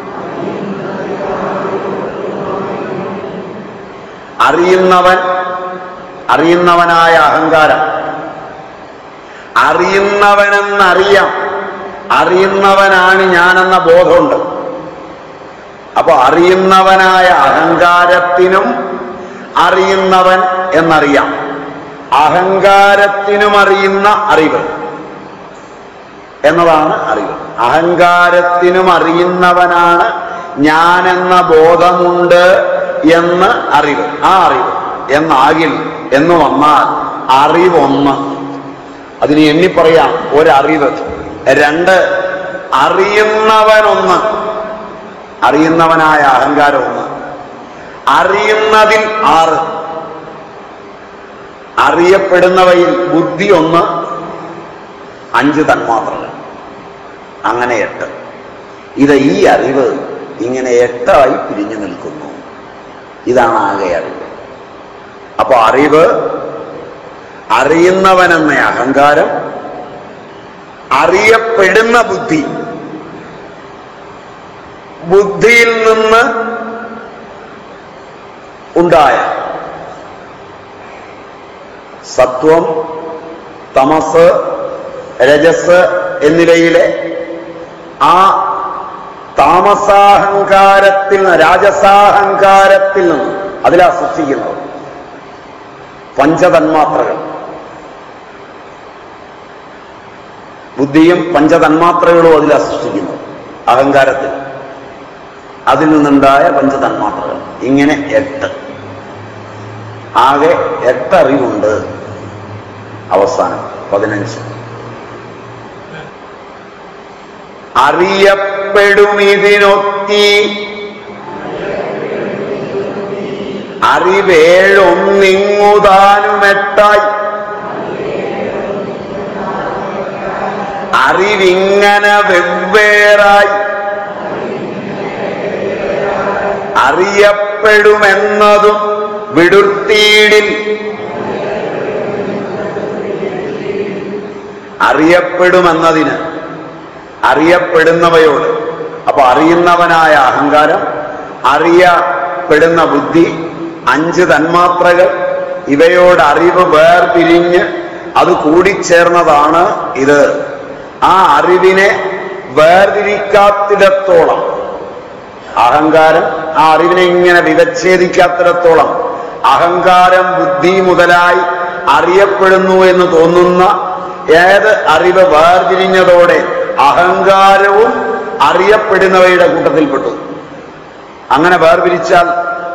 Speaker 1: അറിയുന്നവൻ അറിയുന്നവനായ അഹങ്കാരം. അറിയുന്നവനെന്നറിയാം. അറിയുന്നവനാണ് ഞാനെന്ന ബോധമുണ്ട്. അപ്പൊ അറിയുന്നവനായ അഹങ്കാരത്തിനും അറിയുന്നവൻ എന്നറിയാം. അഹങ്കാരത്തിനും അറിയുന്ന അറിവ്. എന്നതാണ് അറിവ്. അഹങ്കാരത്തിനും അറിയുന്നവനാണ് ഞാൻ എന്ന ബോധമുണ്ട് എന്ന് അറിവ്. ആ അറിവ് എന്നാകിൽ എന്ന് വന്നാൽ അറിവൊന്ന്. അതിന് എണ്ണി പറയാം ഒരറിവ്. രണ്ട് അറിയുന്നവനൊന്ന്. അറിയുന്നവനായ അഹങ്കാരം ഒന്ന് അറിയുന്നതിൽ ആറ്. അറിയപ്പെടുന്നവയിൽ ബുദ്ധി ഒന്ന് അഞ്ച് തന്മാത്രകൾ. അങ്ങനെ എട്ട്. ഇത് ഈ അറിവ് ഇങ്ങനെ എട്ടായി പിരിഞ്ഞു നിൽക്കുന്നു. ഇതാണ് ആകെ അറിവ്. അപ്പൊ അറിവ് അറിയുന്നവനെന്ന അഹങ്കാരം അറിയപ്പെടുന്ന ബുദ്ധി ബുദ്ധിയിൽ നിന്ന് ഉണ്ടായ സത്വം തമസ് രജസ് എന്നിവയിലെ ആ താമസാഹങ്കാരത്തിൽ നിന്ന് രാജസാഹങ്കാരത്തിൽ നിന്ന് അതിലാ സൃഷ്ടിക്കുന്നത്. പഞ്ചതന്മാത്രകൾ. ബുദ്ധിയും പഞ്ചതന്മാത്രകളും അതിലാ സൃഷ്ടിക്കുന്നത് അഹങ്കാരത്തിൽ. അതിൽ നിന്നുണ്ടായ പഞ്ചതന്മാത്രകൾ. ഇങ്ങനെ എട്ട്. ആകെ എട്ടറിവുണ്ട്. അവസാനം പതിനഞ്ച്. അറിയപ്പെടുമിതിനൊത്തി. അറിവേഴൊന്നിങ്ങുതാനുമെട്ടായി അറിവിങ്ങനെ വെവ്വേറായി. അറിയപ്പെടുമെന്നതും വിടുർത്തീടിൽ അറിയപ്പെടുമെന്നതിന് അറിയപ്പെടുന്നവയോട്. അപ്പൊ അറിയുന്നവനായ അഹങ്കാരം അറിയപ്പെടുന്ന ബുദ്ധി അഞ്ച് തന്മാത്രകൾ ഇവയോട് അറിവ് വേർപിരിഞ്ഞ് അത് കൂടിച്ചേർന്നതാണ് ഇത്. ആ അറിവിനെ വേർതിരിക്കാത്തിടത്തോളം അഹങ്കാരം ആ അറിവിനെ ഇങ്ങനെ വിവച്ഛേദിക്കാത്തിടത്തോളം അഹങ്കാരം ബുദ്ധി മുതലായി അറിയപ്പെടുന്നു എന്ന് തോന്നുന്ന ഏത് അറിവ് വേർതിരിഞ്ഞതോടെ അഹങ്കാരവും അറിയപ്പെടുന്നവയുടെ കൂട്ടത്തിൽപ്പെട്ടു. അങ്ങനെ വേർതിരിച്ചാൽ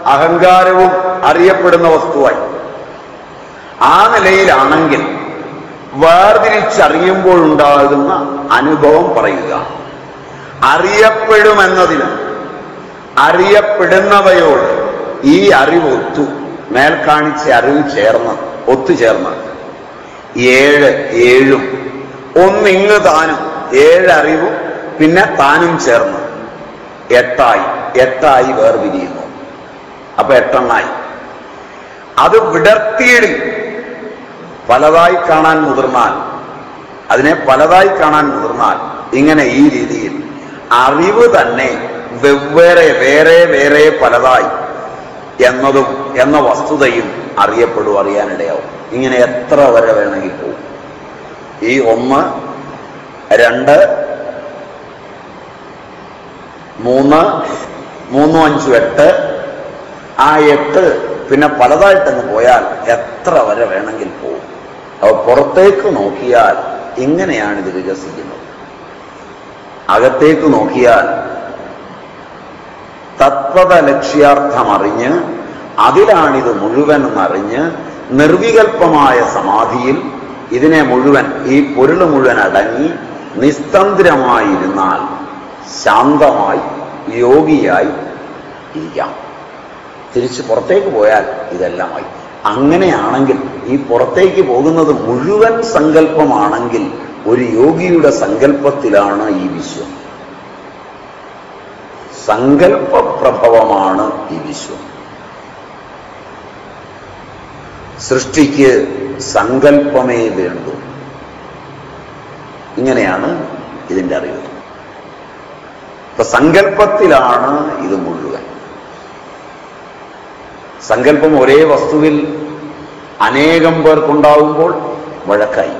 Speaker 1: അഹങ്കാരവും അറിയപ്പെടുന്ന വസ്തുവായി. ആ നിലയിലാണെങ്കിൽ വേർതിരിച്ചറിയുമ്പോൾ ഉണ്ടാകുന്ന അനുഭവം പറയുക. അറിയപ്പെടുമെന്നതിന് അറിയപ്പെടുന്നവയോട് ഈ അറിവ് ഒത്തു മേൽ അറിവ് ചേർന്ന് ഒത്തുചേർന്ന്. ഏഴ് ഏഴും ഒന്നിങ്ങ് താനും ഏഴ് അറിവും പിന്നെ താനും ചേർന്ന്. എട്ടായി എട്ടായി വേർപിരിയുന്നു. അപ്പൊ എട്ടെണ്ണായി. അത് വിടർത്തിയിടിൽ പലതായി കാണാൻ മുതിർന്നാൽ അതിനെ പലതായി കാണാൻ മുതിർന്നാൽ ഇങ്ങനെ ഈ രീതിയിൽ അറിവ് തന്നെ വെവ്വേറെ വേറെ വേറെ പലതായി എന്നതും എന്ന വസ്തുതയും അറിയപ്പെടും അറിയാനിടയാവും. ഇങ്ങനെ എത്ര വരെ വേണമെങ്കിൽ പോകും ഈ ഒന്ന് രണ്ട് മൂന്ന് മൂന്നും അഞ്ചും എട്ട്. ആ എട്ട് പിന്നെ പലതായിട്ടങ്ങ് പോയാൽ എത്ര വരെ വേണമെങ്കിൽ പോകും അവ പുറത്തേക്ക് നോക്കിയാൽ ഇങ്ങനെയാണ് ഇത് വികസിക്കുന്നത്. അകത്തേക്ക് നോക്കിയാൽ തത്വത ലക്ഷ്യാർത്ഥമറിഞ്ഞ് അതിലാണിത് മുഴുവൻ എന്നറിഞ്ഞ് നിർവികൽപ്പമായ സമാധിയിൽ ഇതിനെ മുഴുവൻ ഈ പൊരുൾ മുഴുവൻ അടങ്ങി നിസ്തന്ത്രമായിരുന്നാൽ ശാന്തമായി യോഗിയായി ഇരിക്കാം. തിരിച്ച് പുറത്തേക്ക് പോയാൽ ഇതെല്ലാമായി. അങ്ങനെയാണെങ്കിൽ ഈ പുറത്തേക്ക് പോകുന്നത് മുഴുവൻ സങ്കല്പമാണെങ്കിൽ ഒരു യോഗിയുടെ സങ്കല്പത്തിലാണ് ഈ വിശ്വം. സങ്കല്പപ്രഭവമാണ് ഈ വിശ്വം. സൃഷ്ടിക്ക് സങ്കല്പമേ വേണ്ടു. ഇങ്ങനെയാണ് ഇതിന്റെ അറിവ്. ഇപ്പൊ സങ്കല്പത്തിലാണ് ഇത് മുഴുവൻ. സങ്കല്പം ഒരേ വസ്തുവിൽ അനേകം പേർക്കുണ്ടാവുമ്പോൾ വഴക്കായി.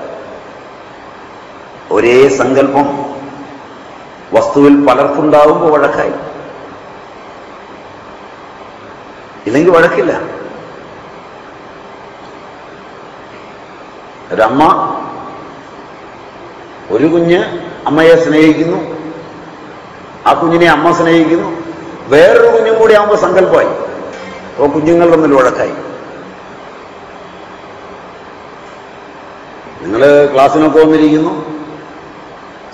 Speaker 1: ഒരേ സങ്കല്പം വസ്തുവിൽ പലർക്കുണ്ടാവുമ്പോൾ വഴക്കായി. ഇല്ലെങ്കിൽ വഴക്കില്ല. ഒരമ്മ ഒരു കുഞ്ഞ് അമ്മയെ സ്നേഹിക്കുന്നു. ആ കുഞ്ഞിനെ അമ്മ സ്നേഹിക്കുന്നു. വേറൊരു കുഞ്ഞും കൂടി ആവുമ്പോൾ സങ്കല്പമായി. അപ്പോൾ കുഞ്ഞുങ്ങൾ തമ്മിൽ വഴക്കായി. നിങ്ങൾ ക്ലാസ്സിനൊക്കെ വന്നിരിക്കുന്നു.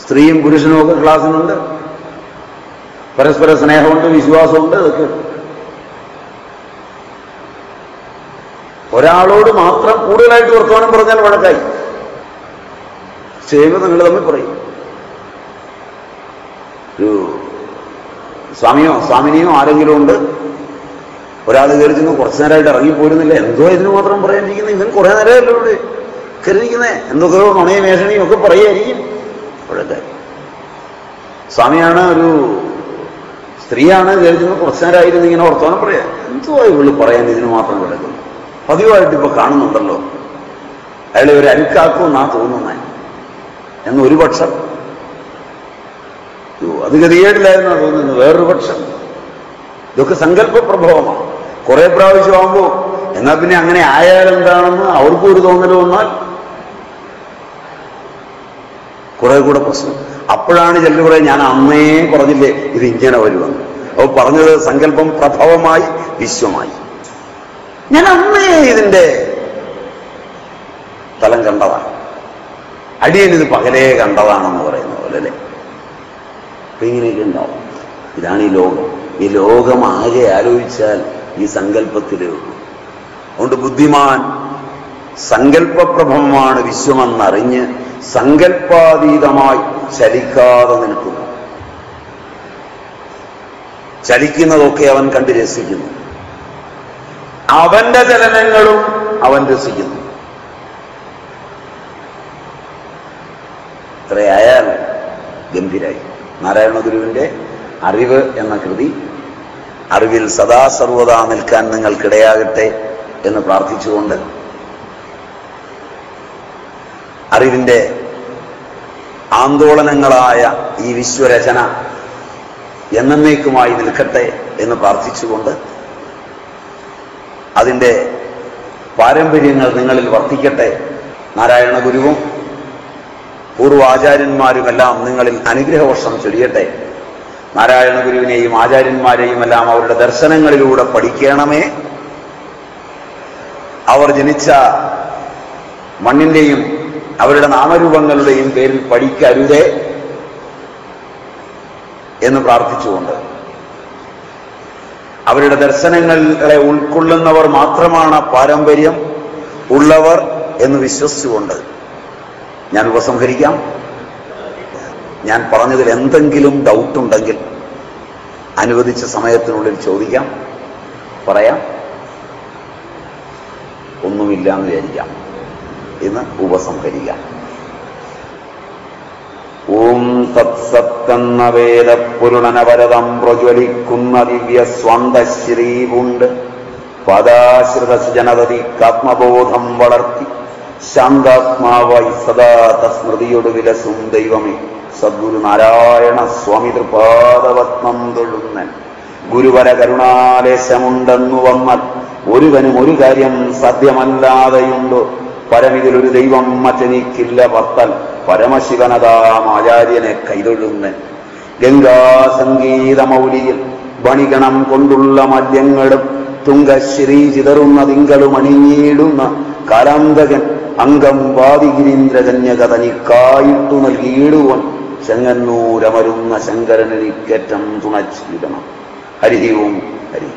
Speaker 1: സ്ത്രീയും പുരുഷനും ഒക്കെ ക്ലാസ്സിനുണ്ട്. പരസ്പര സ്നേഹമുണ്ട് വിശ്വാസമുണ്ട് ഇതൊക്കെ. ഒരാളോട് മാത്രം കൂടുതലായിട്ട് വർത്തമാനം പറഞ്ഞാൽ വഴക്കായി. ചെയ്യുമ്പോൾ നിങ്ങൾ തമ്മിൽ പറയും ഒരു സ്വാമിയോ സ്വാമിനിയോ ആരെങ്കിലും ഉണ്ട്? ഒരാൾ കയറി ചെന്ന് കുറച്ചു നേരമായിട്ട് ഇറങ്ങിപ്പോരുന്നില്ല എന്തോ ഇതിന് മാത്രം പറയാനിരിക്കുന്നത് ഇവൻ കുറെ നേരമല്ലേ ഇവിടെ കയറിയിരിക്കുന്നത് എന്തൊക്കെയോ നുണയും മേഷണിയും ഒക്കെ പറയുമായിരിക്കും അപ്പോഴൊക്കെ സ്വാമിയാണ് ഒരു സ്ത്രീയാണ് കയറി ചെന്ന് കുറച്ചു നേരമായിരുന്നു ഇങ്ങനെ വർത്തമാനം പറയാം. എന്തോ ഇവൾ പറയാൻ ഇതിന് മാത്രം കിടക്കുന്നു. പതിവായിട്ട് ഇപ്പൊ കാണുന്നുണ്ടല്ലോ. അയാളെ ഒരു അരുക്കാക്കുമെന്നാ തോന്നുന്നേ. എന്ന് ഒരു പക്ഷം. യ്യോ, അത് തോന്നുന്നു. വേറൊരു പക്ഷം. ഇതൊക്കെ സങ്കല്പപ്രഭവമാണ്. കുറെ പ്രാവശ്യമാകുമ്പോൾ എന്നാൽ പിന്നെ അങ്ങനെ ആയാൽ എന്താണെന്ന് അവർക്കും ഒരു തോന്നൽ വന്നാൽ കുറെ കൂടെ പ്രശ്നം. അപ്പോഴാണ് ചെല്ലു കുറെ ഞാൻ അന്നേ പറഞ്ഞില്ലേ ഇത് ഇങ്ങനെ വരുമെന്ന്. അപ്പോൾ പറഞ്ഞത് സങ്കല്പം പ്രഭവമായി വിശ്വമായി. ഞാൻ അന്നേ ഇതിന്റെ തലം കണ്ടതാണ്. അടിയൻ ഇത് പകലേ കണ്ടതാണെന്ന് പറയുന്ന പോലെ അല്ലേ? അപ്പൊ ഇങ്ങനെയൊക്കെ ഉണ്ടാവും ഇതാണ് ഈ ലോകം. ഈ ലോകം ആകെ ആലോചിച്ചാൽ ഈ സങ്കല്പത്തിലേ ഉള്ളൂ. അതുകൊണ്ട് ബുദ്ധിമാൻ സങ്കല്പപ്രഭമാണ് വിശ്വമെന്നറിഞ്ഞ് സങ്കല്പാതീതമായി ചലിക്കാതെ നിൽക്കുന്നു. ചലിക്കുന്നതൊക്കെ അവൻ കണ്ട് രസിക്കുന്നു. അവന്റെ ചലനങ്ങളും അവൻ രസിക്കുന്നു. ഇത്രയായാൽ ഗംഭീരായി. നാരായണ ഗുരുവിന്റെ അറിവ് എന്ന കൃതി അറിവിൽ സദാ സർവദാ നിൽക്കാൻ നിങ്ങൾക്കിടയാകട്ടെ എന്ന് പ്രാർത്ഥിച്ചുകൊണ്ട് അറിവിന്റെ ആന്തോളനങ്ങളായ ഈ വിശ്വരചന എന്നേക്കുമായി നിൽക്കട്ടെ എന്ന് പ്രാർത്ഥിച്ചുകൊണ്ട് അതിന്റെ പാരമ്പര്യങ്ങൾ നിങ്ങളിൽ വർത്തിക്കട്ടെ. നാരായണ ഗുരുവും പൂർവാചാര്യന്മാരുമെല്ലാം നിങ്ങളിൽ അനുഗ്രഹവർഷം ചൊരിയട്ടെ. നാരായണ ഗുരുവിനെയും ആചാര്യന്മാരെയും എല്ലാം അവരുടെ ദർശനങ്ങളിലൂടെ പഠിക്കണമേ. അവർ ജനിച്ച മണ്ണിന്റെയും അവരുടെ നാമരൂപങ്ങളുടെയും പേരിൽ പഠിക്കരുതേ എന്ന് പ്രാർത്ഥിച്ചുകൊണ്ട്. അവരുടെ ദർശനങ്ങളെ ഉൾക്കൊള്ളുന്നവർ മാത്രമാണ് പാരമ്പര്യം ഉള്ളവർ എന്ന് വിശ്വസിച്ചുകൊണ്ട്. ഞാൻ ഉപസംഹരിക്കാം. ഞാൻ പറഞ്ഞതിൽ എന്തെങ്കിലും ഡൗട്ട് ഉണ്ടെങ്കിൽ അനുവദിച്ച സമയത്തിനുള്ളിൽ ചോദിക്കാം. പറയാം. ഒന്നുമില്ല എന്ന് വിചാരിക്കാം. ഇന്ന് ഉപസംഹരിക്കാം. ഓം തത്സത്തെന്ന വേദപുരുണനവരതം പ്രജ്വലിക്കുന്ന ദിവ്യ സ്വന്തശ്രീവുണ്ട് പദാശ്രിത ആത്മബോധം വളർത്തി. ശാന്താത്മാവായി സദാ തസ്മൃതിയോട് വിലസും ദൈവമേ. സദ്ഗുരു നാരായണ സ്വാമി തൃപാദവത്നം തൊഴുന്നൻ. ഗുരുവര കരുണാലേശമുണ്ടെന്നു വന്നാൽ ഒരുവനും ഒരു കാര്യം സത്യമല്ലാതെയുണ്ടോ പരമിതിലൊരു ദൈവം മറ്റെനിക്കില്ല പത്തൽ. പരമശിവനതാം ആചാര്യനെ കൈതൊഴുന്നൻ. ഗംഗാസംഗീതമൗലിയിൽ ബണിഗണം കൊണ്ടുള്ള മദ്യങ്ങളും തുങ്കശ്രീ ചിതറുന്ന തിങ്കളും അണിഞ്ഞിടുന്ന കാലാന്തകൻ അംഗം വാദിഗിരീന്ദ്രകന്യക തനിക്കായിട്ടു നൽകിയിടുവൻ ചെങ്ങന്നൂരമരുന്ന ശങ്കരനിക്കറ്റം തുണച്ചിടണം. ഹരി ഓം ഹരി.